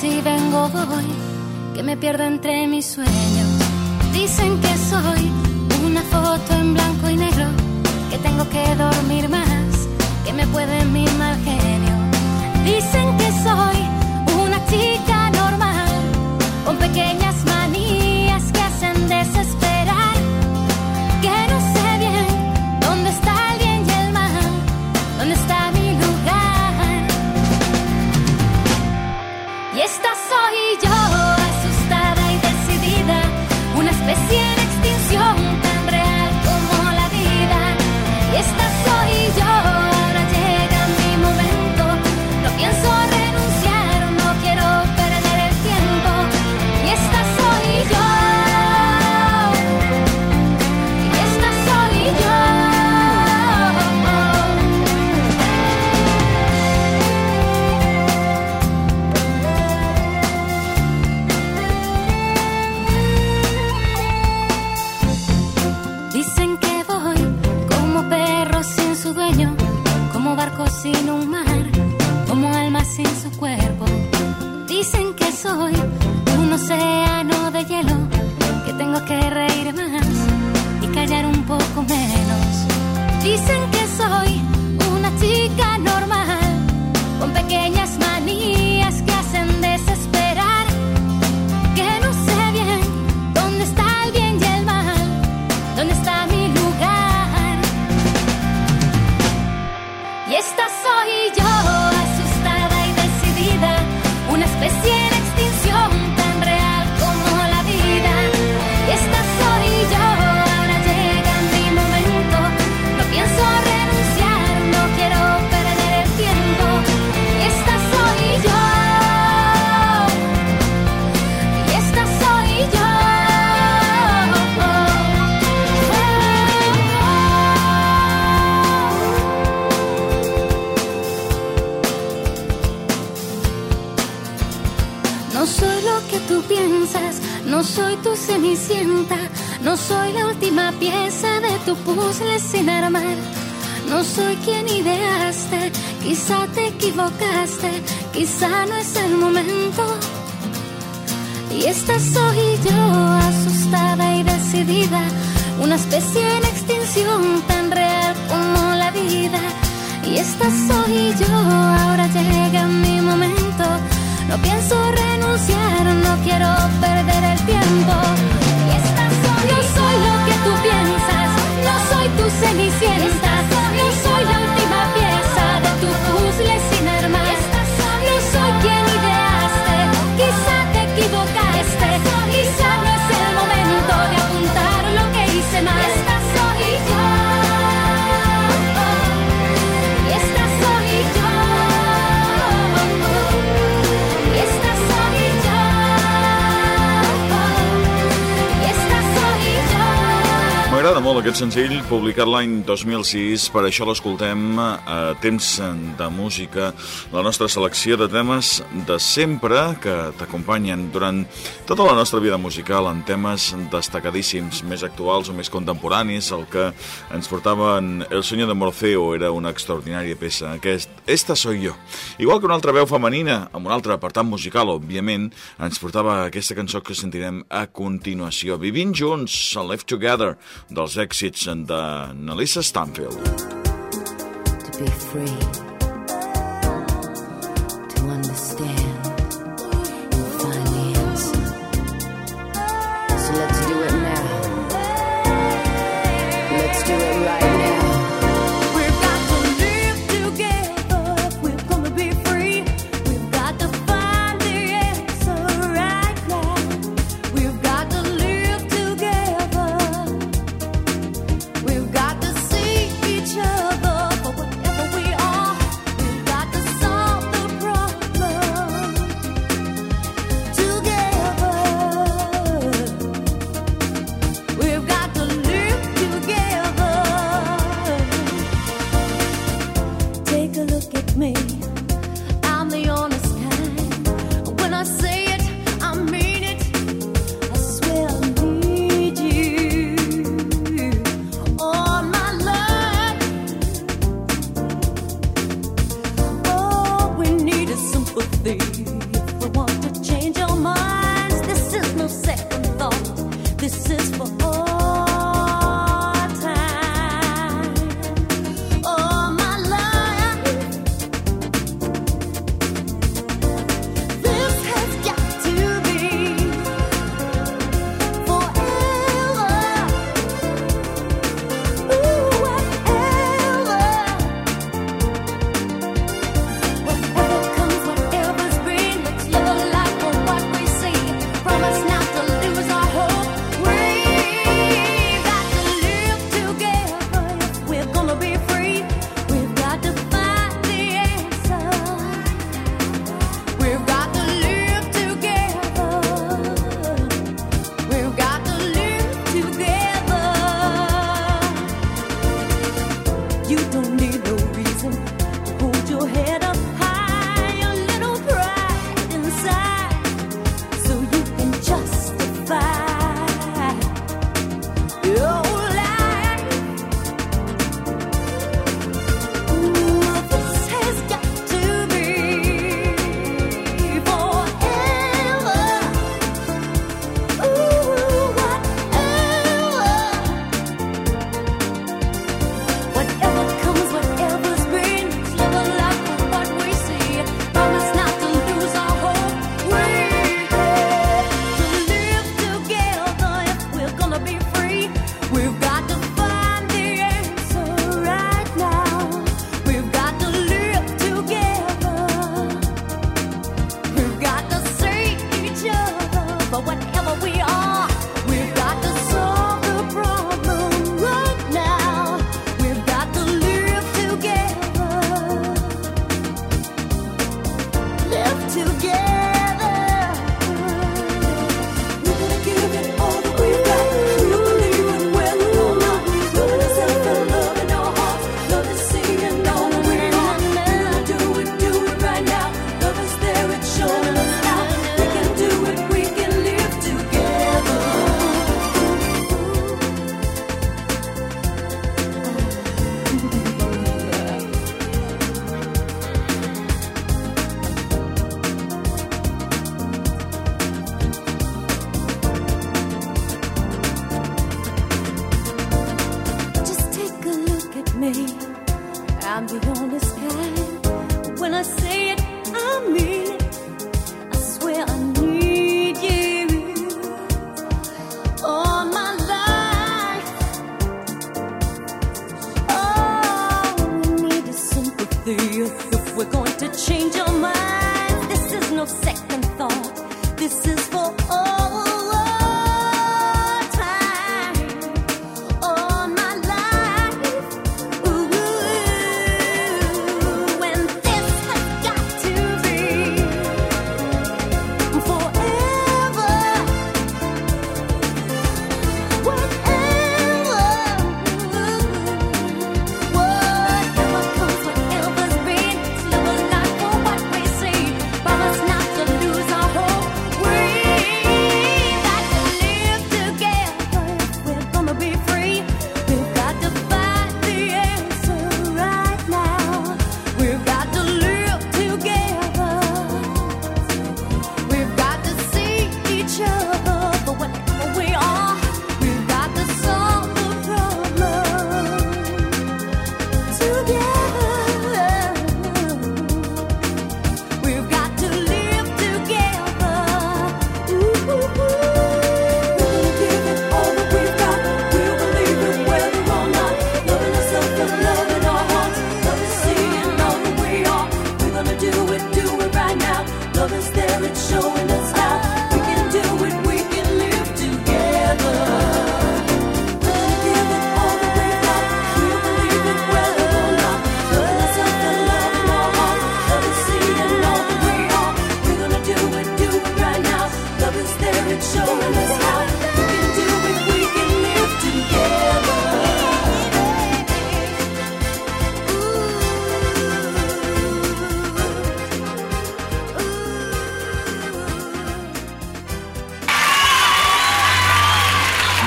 si vengo o voy, que me pierdo entre mis sueños. Dicen que soy una foto en blanco y negro, que tengo que dormir más, que me puede mi mal genio. Dicen que soy una chica normal, con pequeñas manías que hacen desesperar, que no sé bien dónde está el bien y el mal, dónde está mi lugar. Y esta quizá no es el momento. Y esta soy yo, asustada y decidida, una especie en extinción tan real como la vida. Y esta soy yo, ahora llega mi momento. No pienso renunciar, no quiero perder el tiempo. Y esta soy no soy lo que tú piensas, no soy tu cenicienta, molt aquest senzill, publicat l'any 2006, per això l'escoltem a temps de música, la nostra selecció de temes de sempre que t'acompanyen durant tota la nostra vida musical en temes destacadíssims, més actuals o més contemporanis, el que ens portaven El senyor de Morfeo era una extraordinària peça, aquest Esta soy yo. Igual que una altra veu femenina, amb un altre apartat musical, òbviament, ens portava aquesta cançó que sentirem a continuació. Vivint junts, Left Together, dels èxits de Nelissa Stanfield. to be free,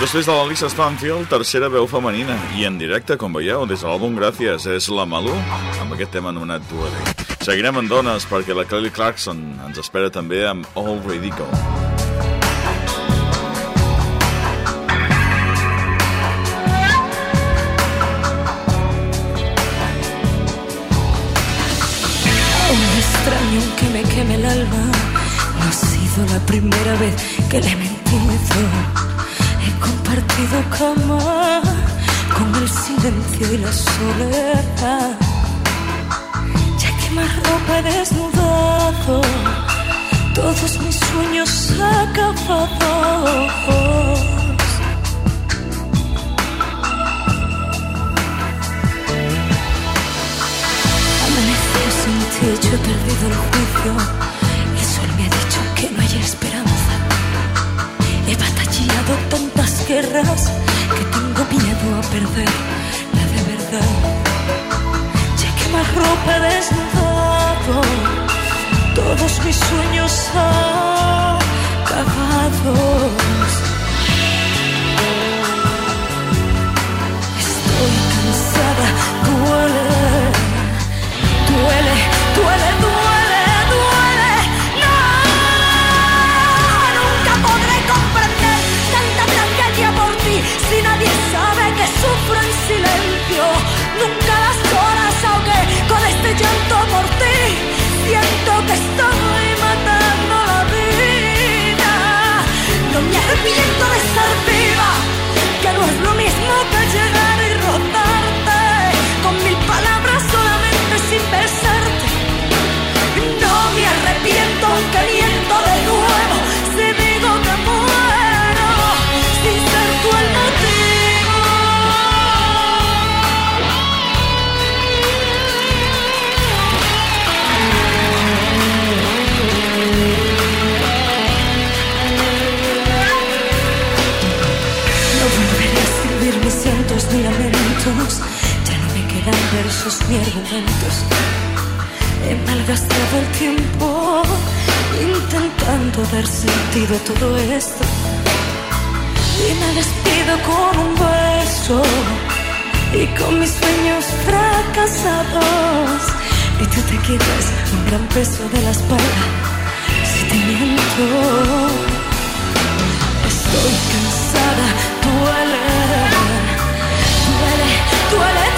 Després de la Lisa Stanfield, tercera veu femenina i en directe, com veieu, des de l'àlbum Gràcies, és la Malú, amb aquest tema anomenat Duele. Seguirem en dones perquè la Kelly Clarkson ens espera també amb All Radical. Que me queme el alma. No ha sido la primera vez que le he mentido. Compartido cama con el silencio y la soledad. Ya que más ropa he desnudado, todos mis sueños acabados. Amaneció sin ti, yo he perdido el juicio. Que tengo miedo a perder la de verdad. Ya que más ropa he desnudado, todos mis sueños acabados. Estoy cansada, duele, duele, duele, duele. Por ti. Siento que estoy matando la vida. No me arrepiento de todo esto. Y me despido con un beso. Y con mis sueños fracasados. Y tú te quitas un gran peso de la espalda. Si te miento estoy cansada. Duele. Duele duele.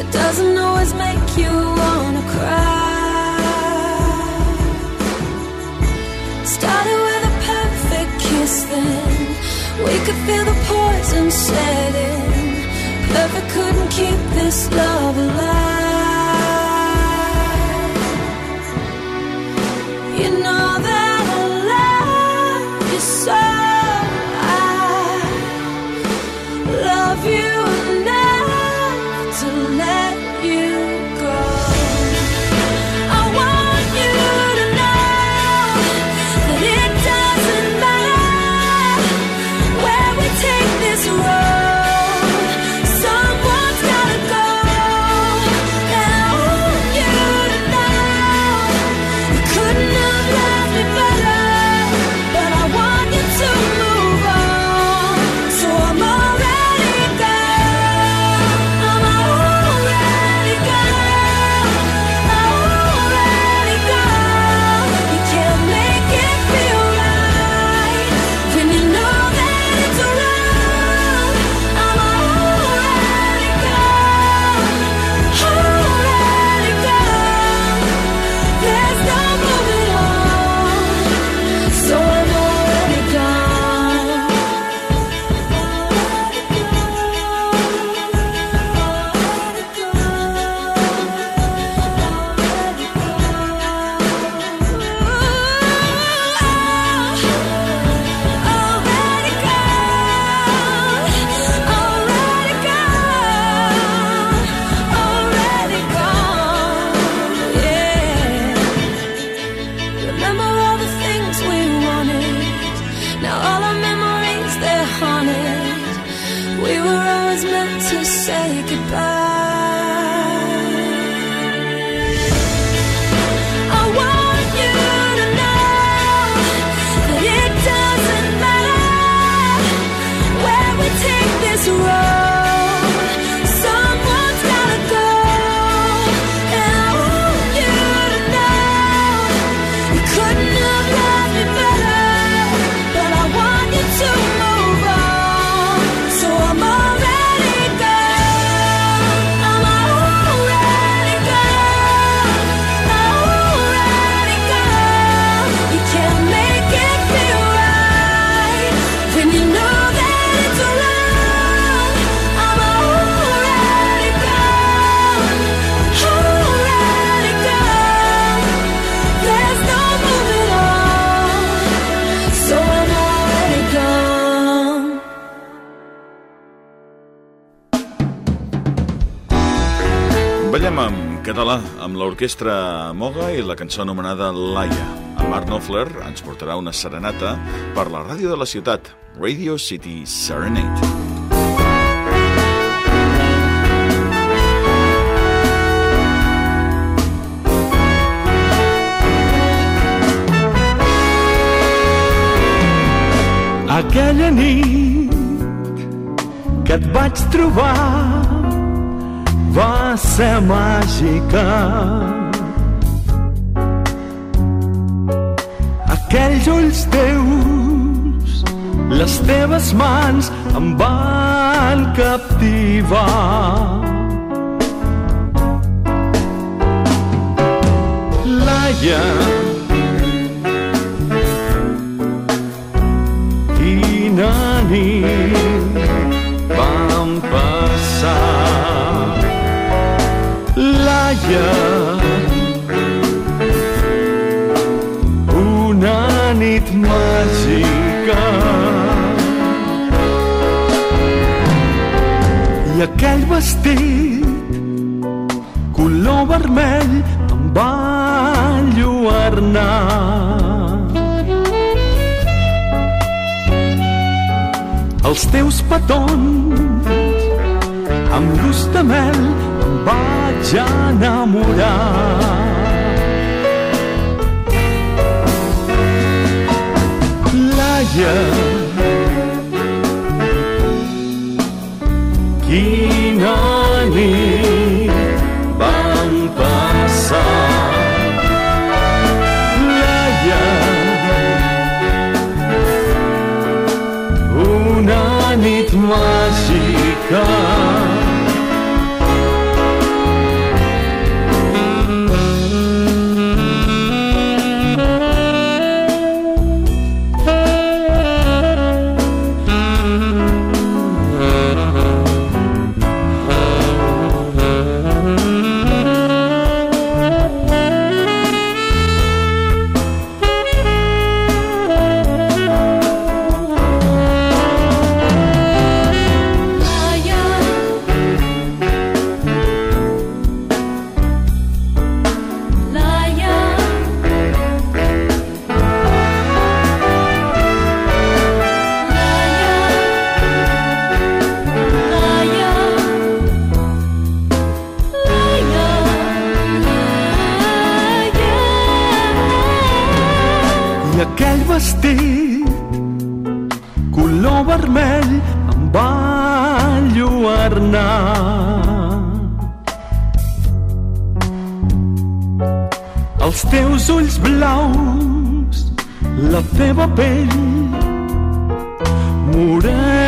that doesn't always make you wanna cry. Started with a perfect kiss, then we could feel the poison setting. Perfect couldn't keep this love alive. Català amb l'orquestra Moga i la cançó anomenada Laia. En Mark Knopfler ens portarà una serenata per la ràdio de la ciutat, Radio City Serenade. Aquella nit que et vaig trobar va ser màgica. Aquells ulls teus, les teves mans em van captivar. Laia, quina nit Laia, una nit màgica. I aquell vestit, color vermell, em va enlluernar. els teus petons amb gust de mel Raja Namuda Layan. Kinani Bangpasa. Laya Unanit Majikan teus ulls blaus, la teva pell, morena.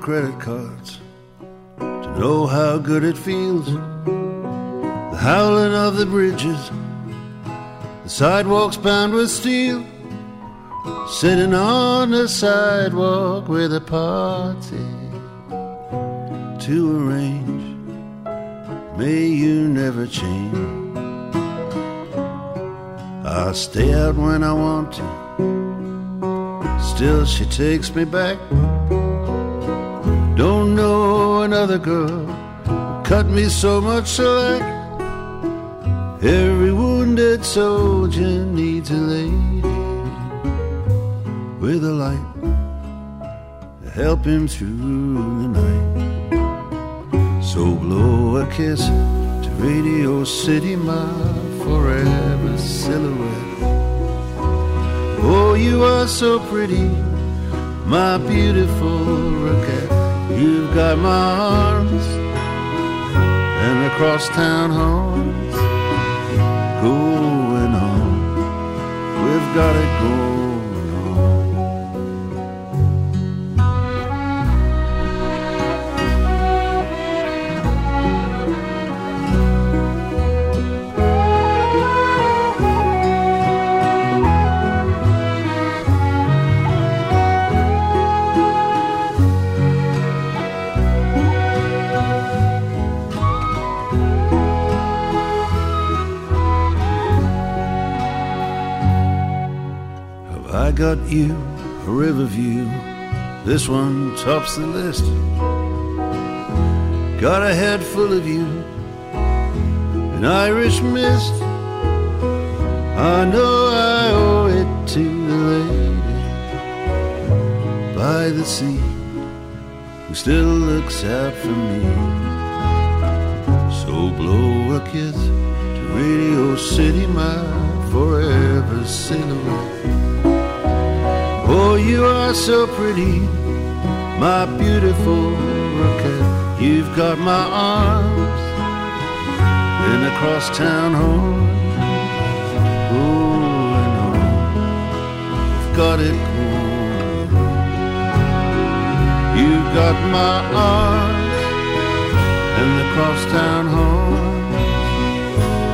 Credit cards to know how good it feels. The howling of the bridges, the sidewalks bound with steel. Sitting on the sidewalk with a party to arrange. May you never change. I stay out when I want to. Still, she takes me back. Another girl cut me so much slack. Every wounded soldier needs a lady with a light to help him through the night. So blow a kiss to Radio City, my forever silhouette. Oh, you are so pretty, my beautiful rocket. You've got my arms and across town homes going on. We've got it going got you a river view? This one tops the list. Got a head full of you, an Irish mist. I know I owe it to the lady by the sea who still looks out for me. So blow a kiss to Radio City, my forever silhouette. Oh, you are so pretty, my beautiful rocket. You've got my arms in a crosstown home. Oh, and on, you've got it going. You've got my arms and the crosstown home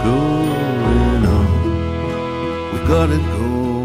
going on. We've got it going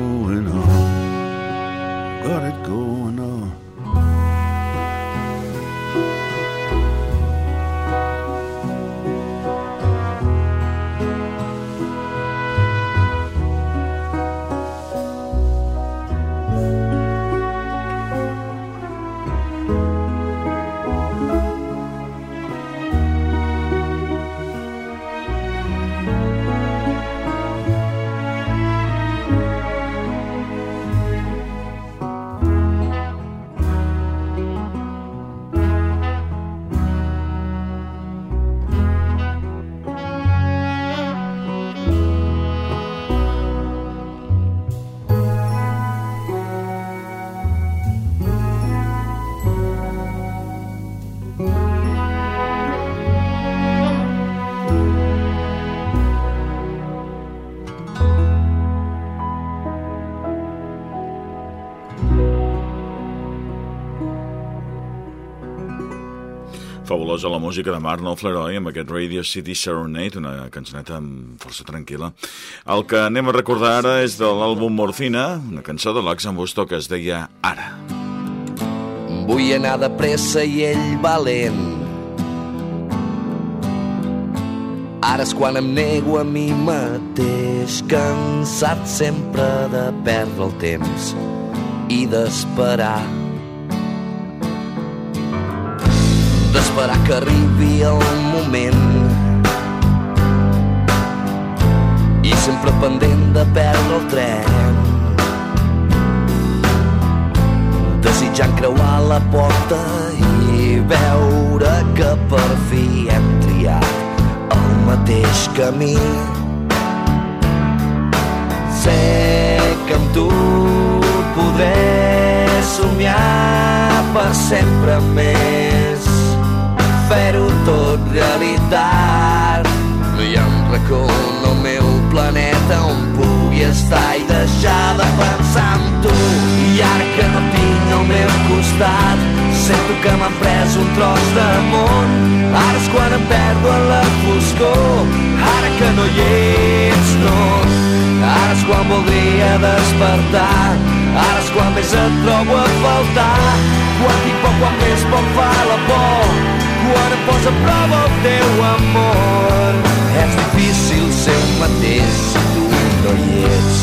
Fabulosa la música de Marno Fleroy amb aquest Radio City Serenade, una cançoneta força tranquil·la. El que anem a recordar ara és de l'àlbum Morfina, una cançó de l'Axan que es deia Ara. Vull anar de pressa i ell valent. Ara és quan em nego a mi mateix, cansat sempre de perdre el temps i d'esperar. D'esperar que arribi el moment. I sempre pendent de perdre el tren. Desitjant creuar la porta i veure que per fi hem triat el mateix camí. Sé que amb tu podré somiar per sempre més, fer-ho tot realitat. No hi ha un racó en el meu planeta on pugui estar i deixar de pensar en tu. I ara que no tinc al meu costat Sento que m'han pres un tros de món. Ara és quan em perdo en la foscor. Ara que no hi ets, no. Ara és quan voldria despertar. Ara és quan més et trobo a faltar. Quan tinc por, quan més em fa la por. Quan em posa a prova el teu amor. És difícil ser un mateix si tu no hi ets.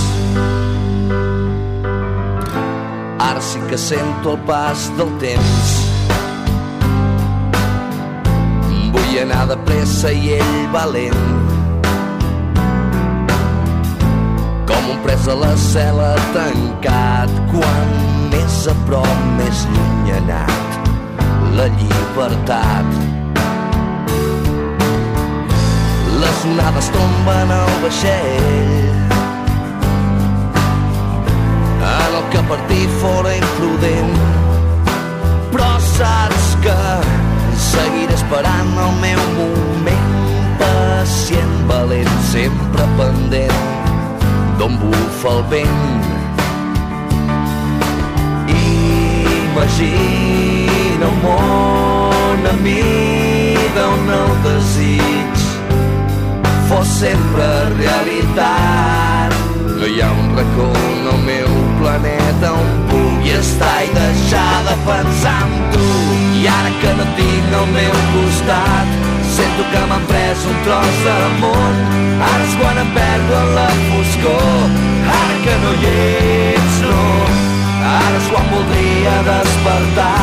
Ara sí que sento el pas del temps. Vull anar de pressa i ell valent. Com un pres a la cel·la tancat, quan a prop, més lluny anat la llibertat. Les onades tomben al vaixell en el que per ti fora imprudent. Però saps que seguiré esperant el meu moment pacient, valent, sempre pendent d'on bufa el vent. Imagina un món a mida on el desig fos sempre realitat. No hi ha un racó en el meu planeta on pugui estar i deixar de pensar en tu. I ara que no tinc al meu costat, sento que m'han pres un tros de món. Ara és quan em perdo en la foscor, ara que no hi ets, no. Ara és quan voldria despertar,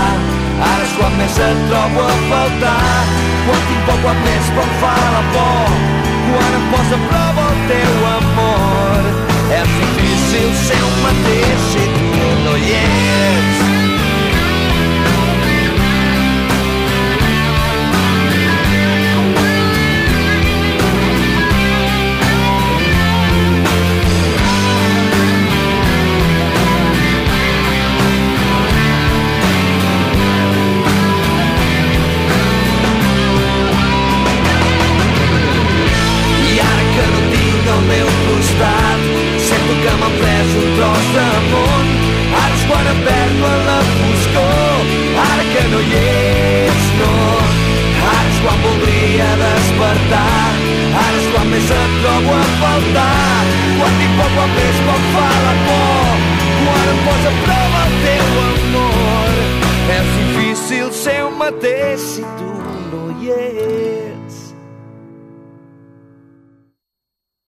ara és quan més et trobo a faltar. Quan tinc por, quan més por fa la por, quan em posa a